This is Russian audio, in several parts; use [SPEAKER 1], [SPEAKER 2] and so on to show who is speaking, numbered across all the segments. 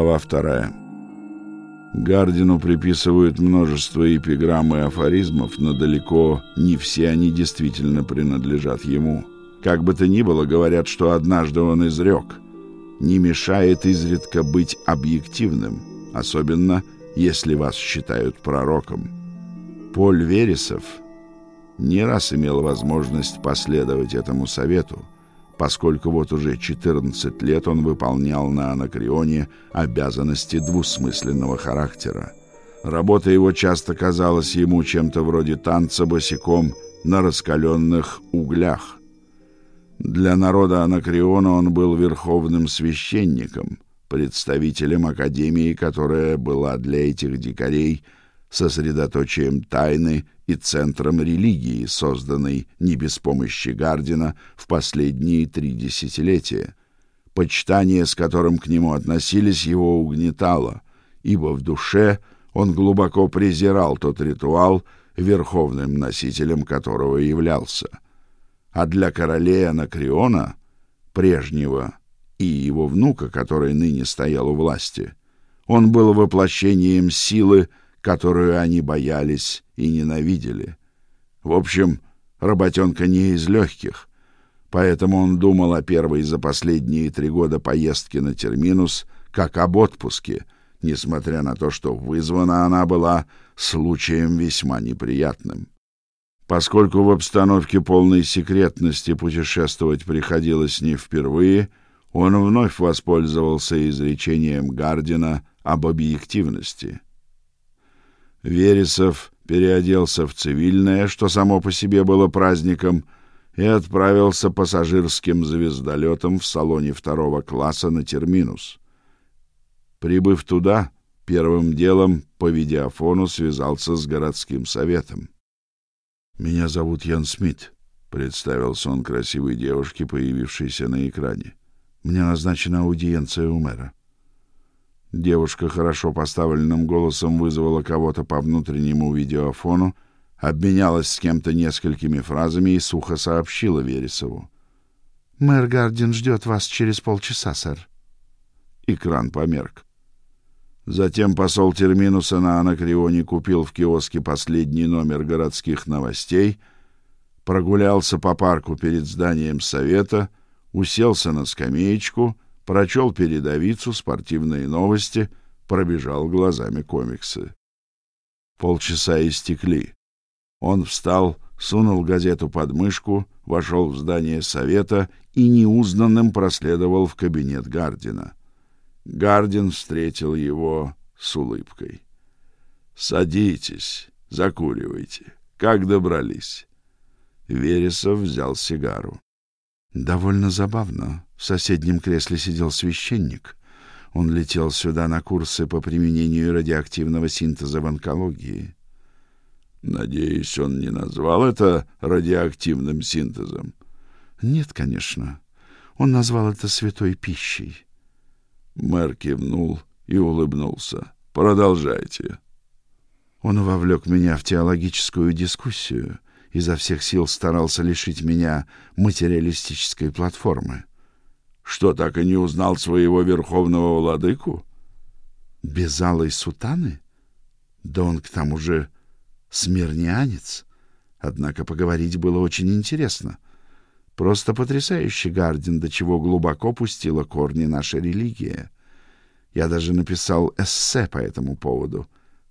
[SPEAKER 1] Глава вторая. Гардину приписывают множество эпиграмм и афоризмов, но далеко не все они действительно принадлежат ему. Как бы то ни было, говорят, что однажды он изрек «Не мешает изредка быть объективным, особенно если вас считают пророком». Поль Вересов не раз имел возможность последовать этому совету, поскольку вот уже 14 лет он выполнял на Анакреоне обязанности двусмысленного характера. Работа его часто казалась ему чем-то вроде танца босиком на раскаленных углях. Для народа Анакреона он был верховным священником, представителем академии, которая была для этих дикарей сосредоточием тайны и центром религии, созданной не без помощи Гардина в последние три десятилетия. Почитание, с которым к нему относились, его угнетало, ибо в душе он глубоко презирал тот ритуал, верховным носителем которого являлся. А для королей Анакреона, прежнего, и его внука, который ныне стоял у власти, он был воплощением силы, которую они боялись и ненавидели. В общем, работенка не из легких, поэтому он думал о первой за последние три года поездке на терминус как об отпуске, несмотря на то, что вызвана она была случаем весьма неприятным. Поскольку в обстановке полной секретности путешествовать приходилось не впервые, он вновь воспользовался изречением Гардина об объективности. Вересов переоделся в цивильное, что само по себе было праздником, и отправился пассажирским звездолетом в салоне второго класса на терминус. Прибыв туда, первым делом по видеофону связался с городским советом. Меня зовут Ян Смит, представился он красивой девушке, появившейся на экране. Мне назначена аудиенция у мэра. Девушка хорошо поставленным голосом вызвала кого-то по внутреннему видеофону, обменялась с кем-то несколькими фразами и сухо сообщила Вересову: "Мэр Гардин ждет вас через полчаса, сэр". Экран померк. Затем посол Терминуса на Анакреоне купил в киоске последний номер городских новостей, прогулялся по парку перед зданием совета, уселся на скамеечку прочел передовицу, спортивные новости, пробежал глазами комиксы. Полчаса истекли. Он встал, сунул газету под мышку, вошел в здание совета и неузнанным проследовал в кабинет Гардина. Гардин встретил его с улыбкой. Садитесь, закуривайте. Как добрались? Вересов взял сигару. Довольно забавно. В соседнем кресле сидел священник. Он летел сюда на курсы по применению радиоактивного синтеза в онкологии. Надеюсь, он не назвал это радиоактивным синтезом. Нет, конечно. Он назвал это святой пищей. Мэр кивнул и улыбнулся. Продолжайте. Он вовлек меня в теологическую дискуссию изо всех сил старался лишить меня материалистической платформы. Что так и не узнал своего верховного владыку? Без алой сутаны? Да он к тому же смирнянец. Однако поговорить было очень интересно. Просто потрясающий Гардин, до чего глубоко пустила корни наша религия. Я даже написал эссе по этому поводу,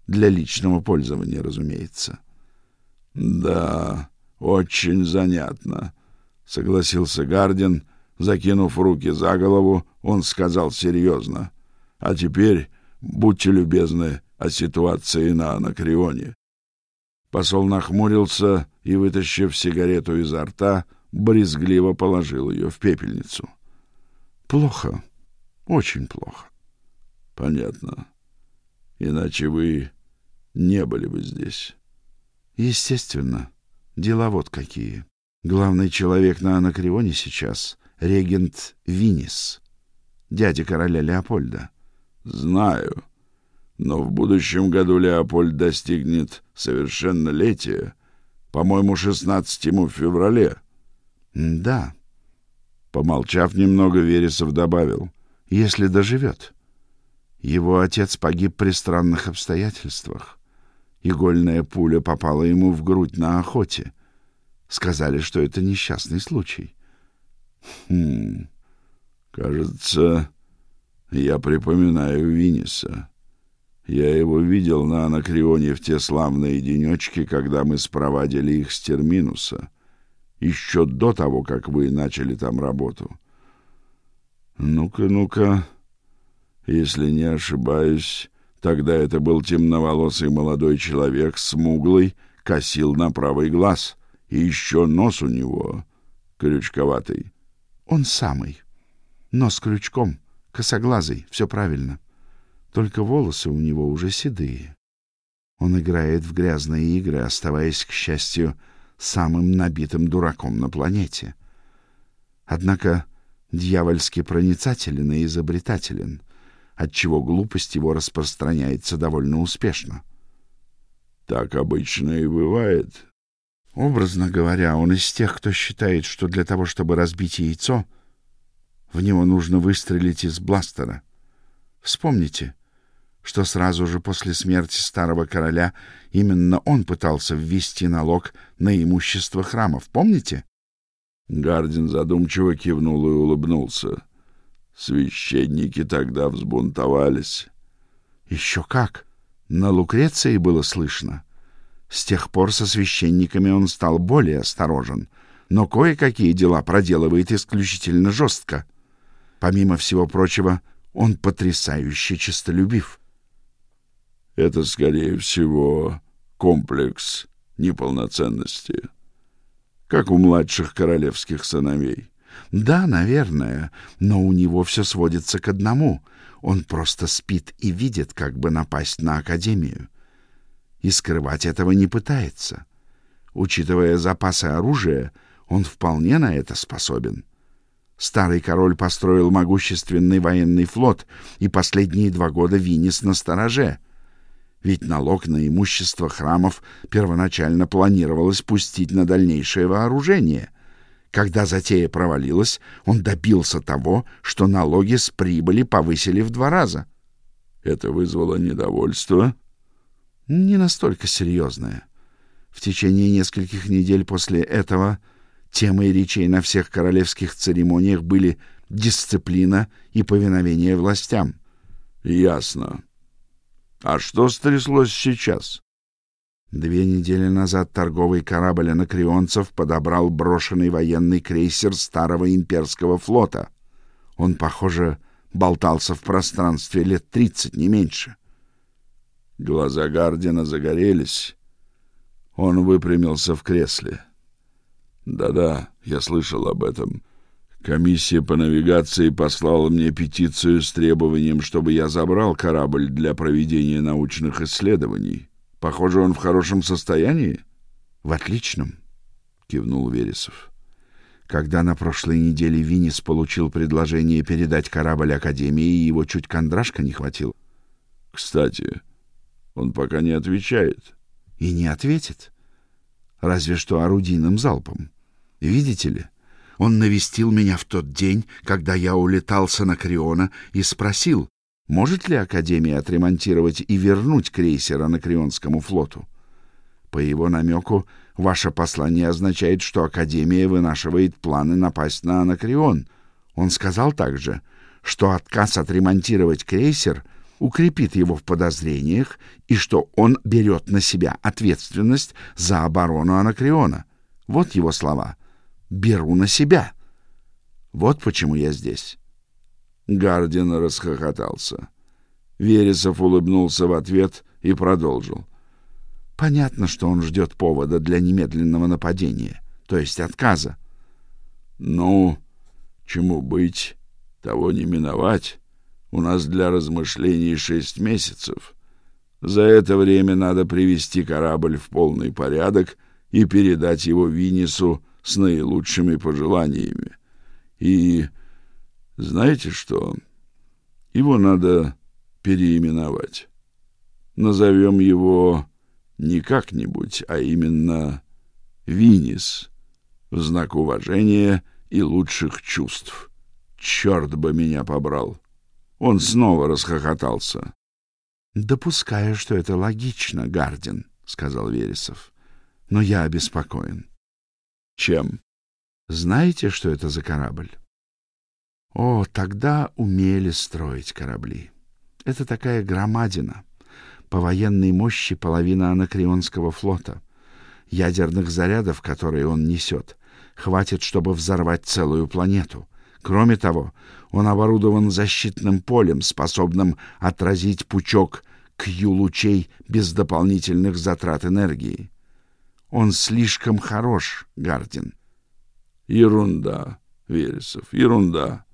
[SPEAKER 1] для личного пользования, разумеется. Да, очень занятно, согласился Гардин, закинув руки за голову, он сказал серьезно. А теперь будьте любезны о ситуации на Анакреоне. Посол нахмурился и, вытащив сигарету изо рта, брезгливо положил ее в пепельницу. Плохо, очень плохо. Понятно. Иначе вы не были бы здесь. Естественно. Дела вот какие. Главный человек на Анакреоне сейчас — регент Винис, дядя короля Леопольда. Знаю. Но в будущем году Леопольд достигнет совершеннолетия. По-моему, 16 ему в феврале. Да. Помолчав немного, Вересов добавил. Если доживет. Его отец погиб при странных обстоятельствах. Игольная пуля попала ему в грудь на охоте. Сказали, что это несчастный случай.
[SPEAKER 2] Хм. Кажется, я припоминаю Винниса. Я его видел на Анакреоне в те славные денечки, когда мы спровадили их с терминуса, еще до того, как вы начали там работу. Ну-ка, ну-ка, если не ошибаюсь, тогда это был темноволосый молодой человек, смуглый, косил на правый глаз, и еще нос у него крючковатый.
[SPEAKER 1] Он самый. Нос крючком, косоглазый, все правильно. — только волосы у него уже седые. Он играет в грязные игры, оставаясь, к счастью, самым набитым дураком на планете. Однако дьявольски проницателен и изобретателен, отчего глупость его распространяется довольно успешно.
[SPEAKER 2] Так обычно и бывает.
[SPEAKER 1] Образно говоря, он из тех, кто считает, что для того, чтобы разбить яйцо, в него нужно выстрелить из бластера. Вспомните, что сразу же после смерти старого короля именно он пытался ввести налог на имущество храмов, помните?
[SPEAKER 2] Гардин задумчиво кивнул и улыбнулся. Священники тогда взбунтовались.
[SPEAKER 1] Еще как! На Лукреции было слышно. С тех пор со священниками он стал более осторожен, но кое-какие дела проделывает исключительно жестко. Помимо всего прочего, он потрясающе честолюбив.
[SPEAKER 2] Это, скорее всего, комплекс неполноценности, как у младших королевских сыновей.
[SPEAKER 1] Да, наверное, но у него все сводится к одному. Он просто спит и видит, как бы напасть на академию. И скрывать этого не пытается. Учитывая запасы оружия, он вполне на это способен. Старый король построил могущественный военный флот, и последние два года Винис на стороже — ведь налог на имущество храмов первоначально планировалось пустить на дальнейшее вооружение. Когда затея провалилась, он добился того, что налоги с прибыли повысили в два раза.
[SPEAKER 2] Это вызвало недовольство?
[SPEAKER 1] Не настолько серьезное. В течение нескольких недель после этого темой речей на всех королевских церемониях были дисциплина и повиновение властям.
[SPEAKER 2] Ясно. А что стряслось сейчас?
[SPEAKER 1] Две недели назад торговый корабль анакреонцев подобрал брошенный военный крейсер старого имперского флота. Он, похоже, болтался в пространстве лет тридцать, не меньше.
[SPEAKER 2] Глаза Гардина загорелись. Он выпрямился в кресле. Да-да, я слышал об этом. Комиссия по навигации послала мне петицию с требованием, чтобы я забрал корабль для проведения научных исследований. Похоже, он в хорошем состоянии.
[SPEAKER 1] В отличном, кивнул Вересов. Когда на прошлой неделе Винис получил предложение передать корабль Академии, его чуть кондрашка не хватил.
[SPEAKER 2] Кстати, он пока не отвечает.
[SPEAKER 1] И не ответит. Разве что орудийным залпом. Видите ли, он навестил меня в тот день, когда я улетал с Анакреона, и спросил, может ли Академия отремонтировать и вернуть крейсер Анакреонскому флоту. По его намеку, ваше послание означает, что Академия вынашивает планы напасть на Анакреон. Он сказал также, что отказ отремонтировать крейсер укрепит его в подозрениях и что он берет на себя ответственность за оборону Анакреона. Вот его слова беру на себя. Вот почему я здесь.
[SPEAKER 2] Гардин расхохотался. Вересов улыбнулся в ответ и продолжил.
[SPEAKER 1] Понятно, что он ждет повода для немедленного нападения, то есть отказа.
[SPEAKER 2] Ну, чему быть, того не миновать. У нас для размышлений шесть месяцев. За это время надо привести корабль в полный порядок и передать его Винису с наилучшими пожеланиями. И знаете что? Его надо переименовать. Назовем его не как-нибудь, а именно Винис, в знак уважения и лучших чувств. Черт бы меня побрал. Он снова расхохотался.
[SPEAKER 1] Допускаю, что это логично, Гардин, сказал Вересов. Но я обеспокоен.
[SPEAKER 2] Чем?
[SPEAKER 1] Знаете, что это за корабль? О, тогда умели строить корабли. Это такая громадина, по военной мощи половина анакреонского флота. Ядерных зарядов, которые он несет, хватит, чтобы взорвать целую планету. Кроме того, он оборудован защитным полем, способным отразить пучок Q-лучей без дополнительных затрат энергии. Он слишком хорош, Гардин.
[SPEAKER 2] Ерунда, Вересов, ерунда.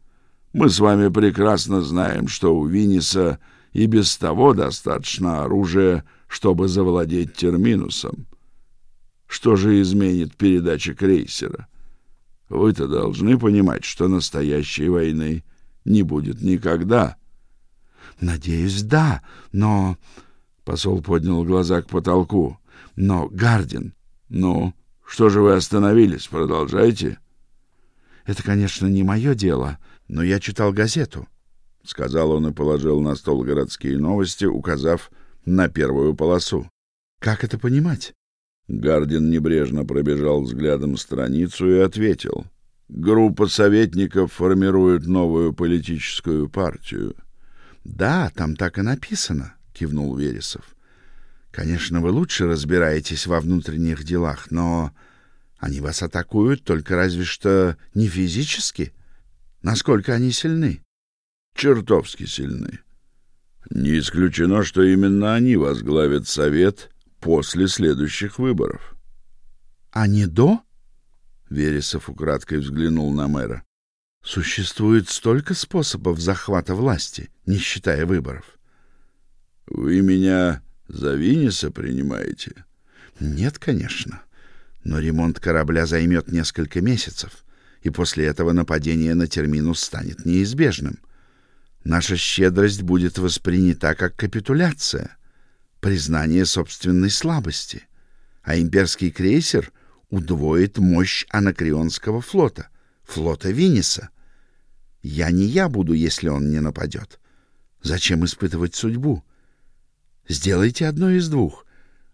[SPEAKER 2] Мы с вами прекрасно знаем, что у Винниса и без того достаточно оружия, чтобы завладеть терминусом. Что же изменит передача крейсера? Вы-то должны понимать, что настоящей войны не будет никогда.
[SPEAKER 1] Надеюсь, да, но посол поднял глаза к потолку. Но Гардин,
[SPEAKER 2] ну, что же вы остановились? Продолжайте.
[SPEAKER 1] Это, конечно, не мое дело, но я читал газету, сказал он и положил на стол городские новости, указав на первую полосу. Как это понимать?
[SPEAKER 2] Гардин небрежно пробежал взглядом страницу и ответил: Группа советников формирует новую политическую партию.
[SPEAKER 1] Да, там так и написано, кивнул Вересов. Конечно, вы лучше разбираетесь во внутренних делах, но они вас атакуют только разве что не физически. Насколько они сильны?
[SPEAKER 2] Чертовски сильны. Не исключено, что именно они возглавят совет после следующих выборов.
[SPEAKER 1] А не до?
[SPEAKER 2] Вересов украдкой взглянул на мэра.
[SPEAKER 1] Существует столько способов захвата власти, не считая выборов.
[SPEAKER 2] Вы меня за Винниса принимаете?
[SPEAKER 1] Нет, конечно но ремонт корабля займет несколько месяцев, и после этого нападение на терминус станет неизбежным. Наша щедрость будет воспринята как капитуляция, признание собственной слабости, а имперский крейсер удвоит мощь анакреонского флота, флота Винниса. Я не я буду, если он не нападет. Зачем испытывать судьбу? Сделайте одно из двух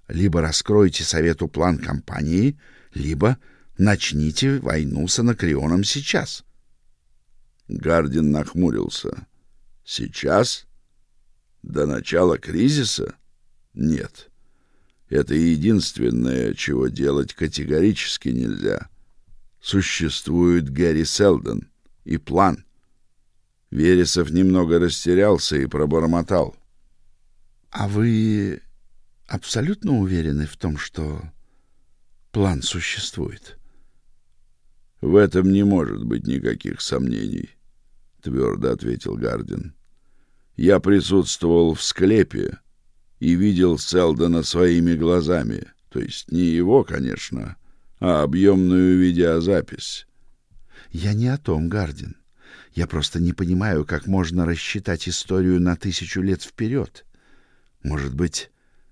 [SPEAKER 1] либо раскройте совету план кампании, либо начните войну с Анакреоном сейчас.
[SPEAKER 2] Гардин нахмурился. Сейчас? До начала кризиса? Нет. Это единственное, чего делать категорически нельзя. Существует Гэри Селдон и план. Вересов немного растерялся и пробормотал.
[SPEAKER 1] — А вы абсолютно уверены в том, что план существует?
[SPEAKER 2] В этом не может быть никаких сомнений, твердо ответил Гардин. Я присутствовал в склепе и видел Селдона своими глазами, то есть не его, конечно, а объемную видеозапись.
[SPEAKER 1] Я не о том, Гардин. Я просто не понимаю, как можно рассчитать историю на тысячу лет вперед. Может быть,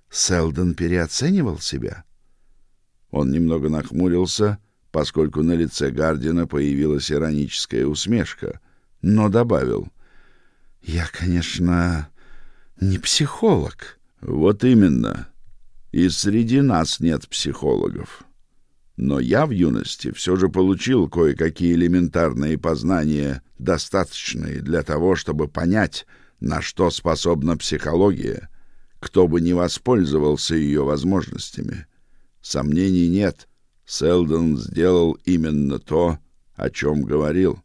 [SPEAKER 1] Селдон переоценивал себя. Он немного нахмурился, поскольку на лице Гардина появилась ироническая усмешка, но добавил: "Я, конечно, не психолог".
[SPEAKER 2] Вот именно. И среди нас нет психологов. Но я в юности все же получил кое-какие элементарные познания, достаточные для того, чтобы понять, на что способна психология кто бы не воспользовался ее возможностями. Сомнений нет, Селдон сделал именно то, о чем говорил.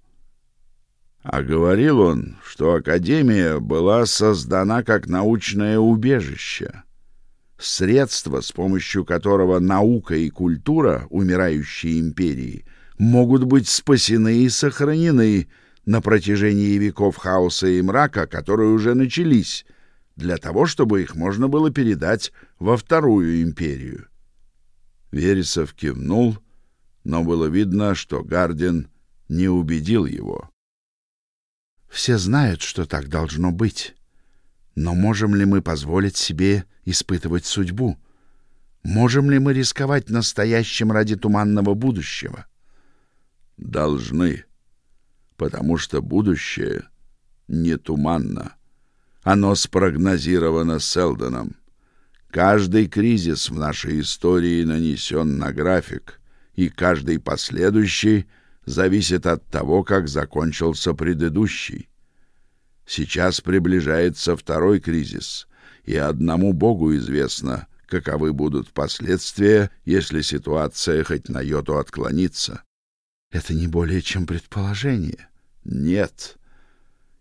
[SPEAKER 2] А говорил он, что Академия была создана как научное убежище, средство, с помощью которого наука и культура умирающей империи могут быть спасены и сохранены на протяжении веков хаоса и мрака, которые уже начались, для того, чтобы их можно было передать во вторую империю. Вересов кивнул, но было видно, что Гардин не убедил его.
[SPEAKER 1] Все знают, что так должно быть. Но можем ли мы позволить себе испытывать судьбу? Можем ли мы рисковать настоящим ради туманного будущего?
[SPEAKER 2] Должны, потому что будущее не туманно. Оно спрогнозировано Селдоном. Каждый кризис в нашей истории нанесен на график, и каждый последующий зависит от того, как закончился предыдущий. Сейчас приближается второй кризис, и одному Богу известно, каковы будут последствия, если ситуация хоть на йоту отклонится.
[SPEAKER 1] Это не более чем предположение.
[SPEAKER 2] Нет.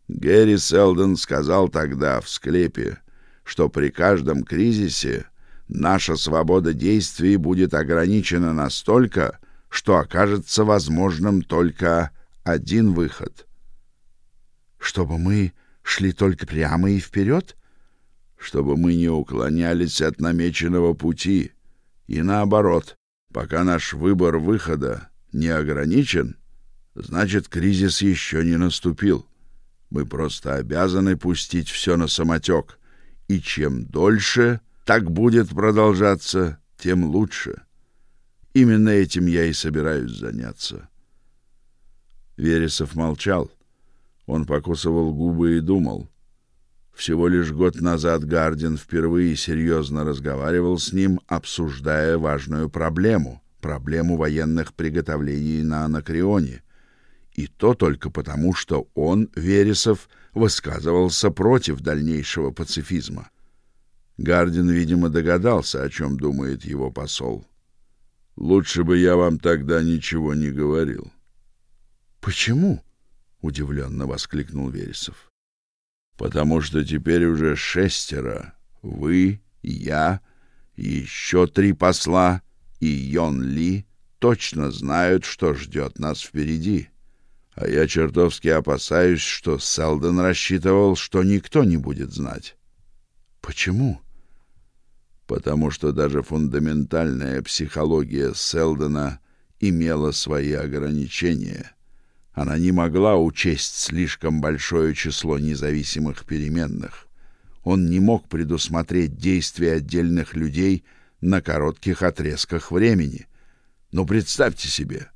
[SPEAKER 2] Гэри Селдон сказал тогда в склепе, что при каждом кризисе наша свобода действий будет ограничена настолько, что окажется возможным только один выход.
[SPEAKER 1] Чтобы мы шли только прямо и вперед?
[SPEAKER 2] Чтобы мы не уклонялись от намеченного пути. И наоборот, пока наш выбор выхода не ограничен, значит, кризис еще не наступил. Мы просто обязаны пустить все на самотек. И чем дольше так будет продолжаться, тем лучше. Именно этим я и собираюсь заняться. Вересов молчал. Он покусывал губы и думал. Всего лишь год назад Гардин впервые серьезно разговаривал с ним, обсуждая важную проблему проблему военных приготовлений на Анакреоне. И то только потому, что он, Вересов, высказывался против дальнейшего пацифизма. Гардин, видимо, догадался, о чем думает его посол. Лучше бы я вам тогда ничего не говорил.
[SPEAKER 1] Почему? удивленно воскликнул Вересов.
[SPEAKER 2] Потому что теперь уже шестеро: вы, я еще три посла и Йон Ли точно знают, что ждет нас впереди. А я чертовски опасаюсь, что Селдон рассчитывал, что никто не будет знать.
[SPEAKER 1] Почему?
[SPEAKER 2] Потому что даже фундаментальная психология Селдона имела свои ограничения. Она не могла учесть слишком большое число независимых переменных. Он не мог предусмотреть действия отдельных людей на коротких отрезках времени. Но представьте себе,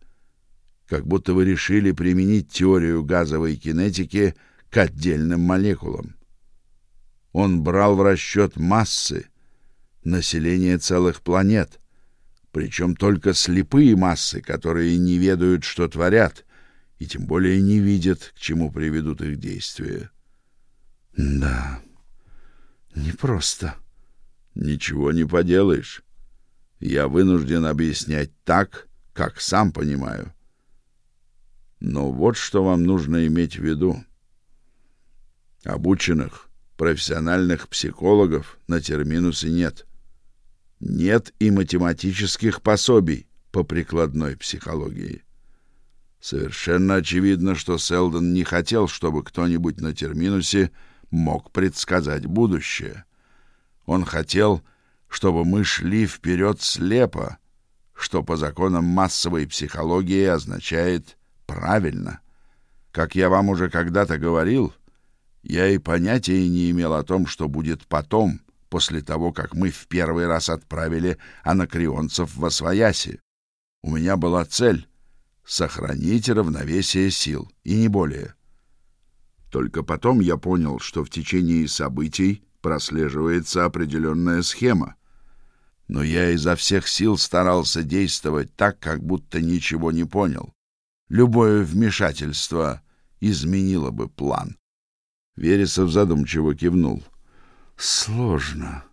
[SPEAKER 2] как будто вы решили применить теорию газовой кинетики к отдельным молекулам. Он брал в расчет массы, население целых планет, причем только слепые массы, которые не ведают, что творят, и тем более не видят, к чему приведут их действия.
[SPEAKER 1] Да. Непросто.
[SPEAKER 2] Ничего не поделаешь. Я вынужден объяснять так, как сам понимаю. Но вот что вам нужно иметь в виду. Обученных, профессиональных психологов на терминусе нет. Нет и математических пособий по прикладной психологии. Совершенно очевидно, что Селдон не хотел, чтобы кто-нибудь на терминусе мог предсказать будущее. Он хотел, чтобы мы шли вперед слепо, что по законам массовой психологии означает правильно. Как я вам уже когда-то говорил, я и понятия не имел о том, что будет потом, после того, как мы в первый раз отправили анакреонцев в Освояси. У меня была цель — сохранить равновесие сил, и не более. Только потом я понял, что в течение событий прослеживается определенная схема. Но я изо всех сил старался действовать так, как будто ничего не понял. Любое вмешательство изменило бы план. Вересов задумчиво кивнул.
[SPEAKER 1] Сложно.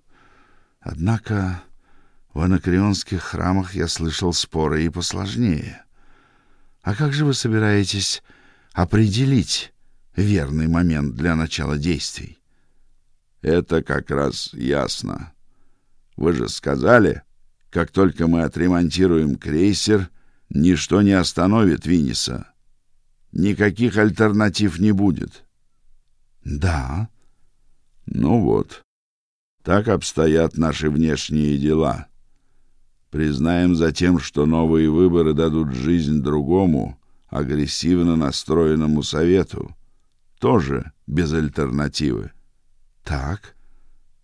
[SPEAKER 1] Однако в анакреонских храмах я слышал споры и посложнее. А как же вы собираетесь определить верный момент для начала действий?
[SPEAKER 2] Это как раз ясно. Вы же сказали, как только мы отремонтируем крейсер, ничто не остановит Винниса. Никаких альтернатив не будет.
[SPEAKER 1] Да.
[SPEAKER 2] Ну вот. Так обстоят наши внешние дела. Признаем затем, что новые выборы дадут жизнь другому, агрессивно настроенному совету, тоже без альтернативы.
[SPEAKER 1] Так.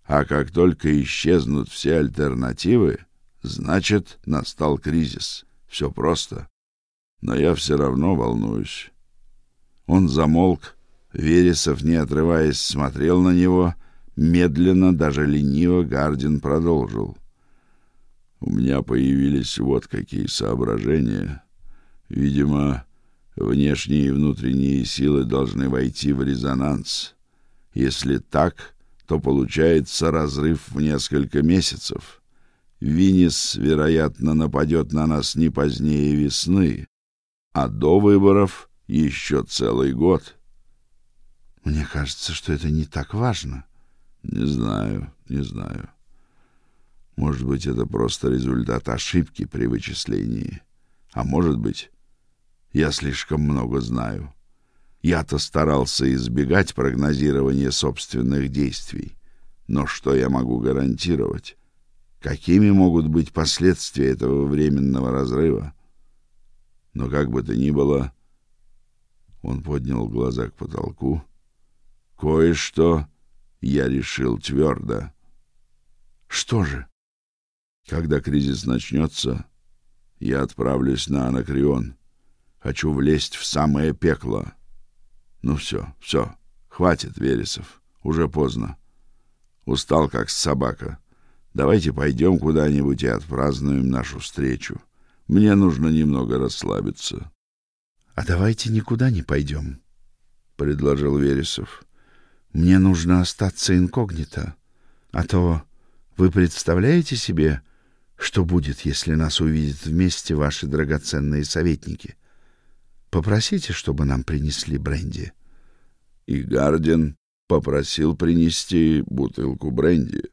[SPEAKER 2] А как только исчезнут все альтернативы, значит, настал кризис. Все просто. Но я все равно волнуюсь. Он замолк,
[SPEAKER 1] Вересов, не отрываясь, смотрел на него, медленно, даже лениво Гардин продолжил. У меня появились вот какие соображения. Видимо, внешние и внутренние силы должны войти в резонанс. Если так, то получается разрыв в несколько месяцев. Винис, вероятно, нападет на нас не позднее весны, а до выборов еще целый год.
[SPEAKER 2] Мне кажется, что это не так важно.
[SPEAKER 1] Не знаю, не знаю. Может быть, это просто результат ошибки при вычислении, а может быть, я слишком много знаю. Я-то старался избегать прогнозирования собственных действий. Но что я могу гарантировать? Какими могут быть последствия этого временного разрыва? Но как бы то ни было, он поднял глаза к потолку. Кое-что я решил твердо.
[SPEAKER 2] Что же?
[SPEAKER 1] Когда кризис начнется, я отправлюсь на Анакреон. Хочу влезть в самое пекло. Ну все, все, хватит, Вересов, уже поздно. Устал, как собака. Давайте пойдем куда-нибудь и отпразднуем нашу встречу. Мне нужно немного расслабиться.
[SPEAKER 2] — А давайте никуда не пойдем, — предложил Вересов. — Мне нужно остаться инкогнито. А то вы представляете себе, что будет, если нас увидят вместе ваши драгоценные советники? Попросите, чтобы нам принесли бренди.
[SPEAKER 1] И Гарден попросил принести бутылку бренди.